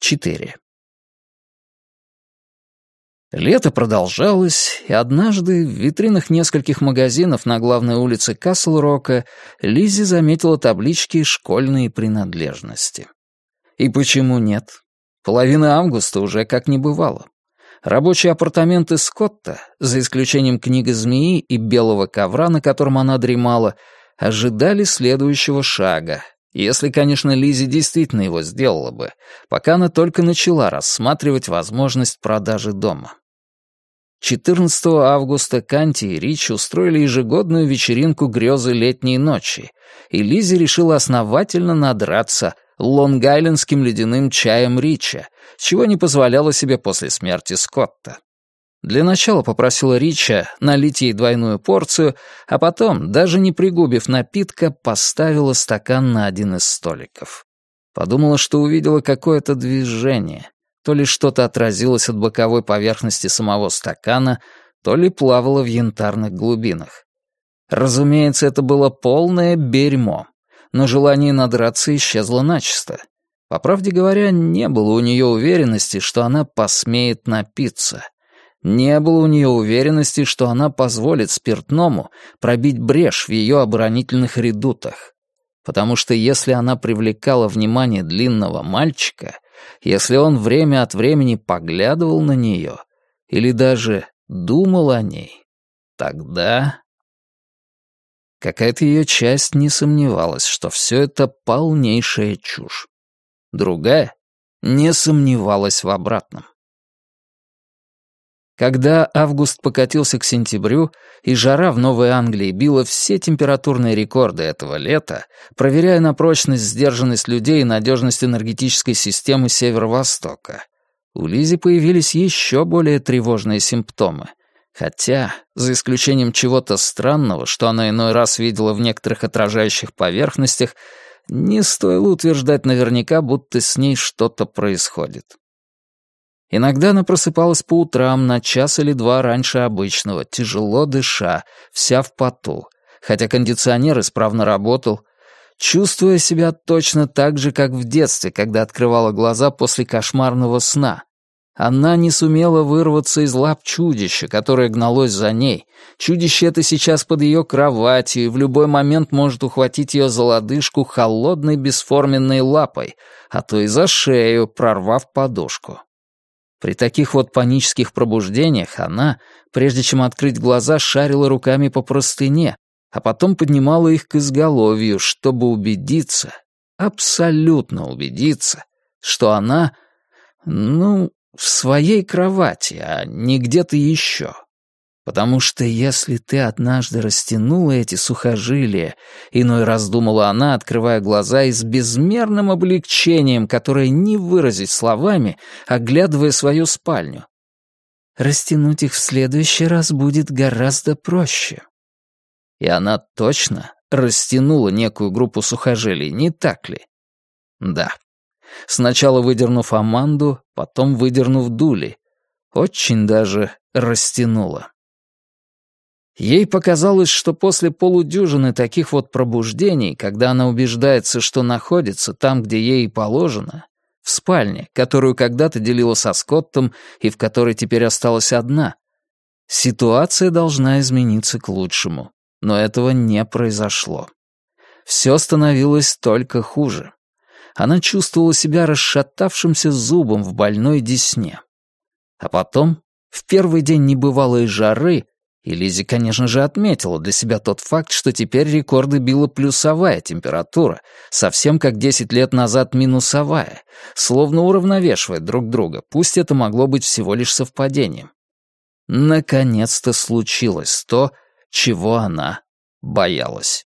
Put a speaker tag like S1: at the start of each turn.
S1: 4. Лето продолжалось, и однажды в витринах нескольких магазинов на главной улице Касл-Рока Лиззи заметила таблички «Школьные принадлежности». И почему нет? Половина августа уже как не бывало. Рабочие апартаменты Скотта, за исключением книги «Змеи» и белого ковра, на котором она дремала, ожидали следующего шага, если, конечно, Лизи действительно его сделала бы, пока она только начала рассматривать возможность продажи дома. 14 августа Канти и Рич устроили ежегодную вечеринку грезы летней ночи, и Лизи решила основательно надраться лонг-айлендским ледяным чаем Рича, чего не позволяла себе после смерти Скотта. Для начала попросила Рича налить ей двойную порцию, а потом, даже не пригубив напитка, поставила стакан на один из столиков. Подумала, что увидела какое-то движение. То ли что-то отразилось от боковой поверхности самого стакана, то ли плавало в янтарных глубинах. Разумеется, это было полное берьмо, но желание надраться исчезло начисто. По правде говоря, не было у нее уверенности, что она посмеет напиться. Не было у нее уверенности, что она позволит спиртному пробить брешь в ее оборонительных редутах. Потому что если она привлекала внимание длинного мальчика, если он время от времени поглядывал на нее или даже думал о ней, тогда... Какая-то ее часть не сомневалась, что все это полнейшая чушь. Другая не сомневалась в обратном. Когда август покатился к сентябрю, и жара в Новой Англии била все температурные рекорды этого лета, проверяя на прочность сдержанность людей и надежность энергетической системы Северо-Востока, у Лизи появились еще более тревожные симптомы. Хотя, за исключением чего-то странного, что она иной раз видела в некоторых отражающих поверхностях, не стоило утверждать наверняка, будто с ней что-то происходит. Иногда она просыпалась по утрам на час или два раньше обычного, тяжело дыша, вся в поту, хотя кондиционер исправно работал, чувствуя себя точно так же, как в детстве, когда открывала глаза после кошмарного сна. Она не сумела вырваться из лап чудища, которое гналось за ней. Чудище это сейчас под ее кроватью и в любой момент может ухватить ее за лодыжку холодной бесформенной лапой, а то и за шею, прорвав подушку. При таких вот панических пробуждениях она, прежде чем открыть глаза, шарила руками по простыне, а потом поднимала их к изголовью, чтобы убедиться, абсолютно убедиться, что она, ну, в своей кровати, а не где-то еще. Потому что если ты однажды растянула эти сухожилия, иной раз думала она, открывая глаза и с безмерным облегчением, которое не выразить словами, оглядывая свою спальню. Растянуть их в следующий раз будет гораздо проще. И она точно растянула некую группу сухожилий, не так ли? Да. Сначала выдернув Аманду, потом выдернув Дули. Очень даже растянула. Ей показалось, что после полудюжины таких вот пробуждений, когда она убеждается, что находится там, где ей положено, в спальне, которую когда-то делила со Скоттом и в которой теперь осталась одна, ситуация должна измениться к лучшему. Но этого не произошло. Все становилось только хуже. Она чувствовала себя расшатавшимся зубом в больной десне. А потом, в первый день небывалой жары, и Лизи, конечно же, отметила для себя тот факт, что теперь рекорды била плюсовая температура, совсем как 10 лет назад минусовая, словно уравновешивая друг друга, пусть это могло быть всего лишь совпадением. Наконец-то случилось то, чего она боялась.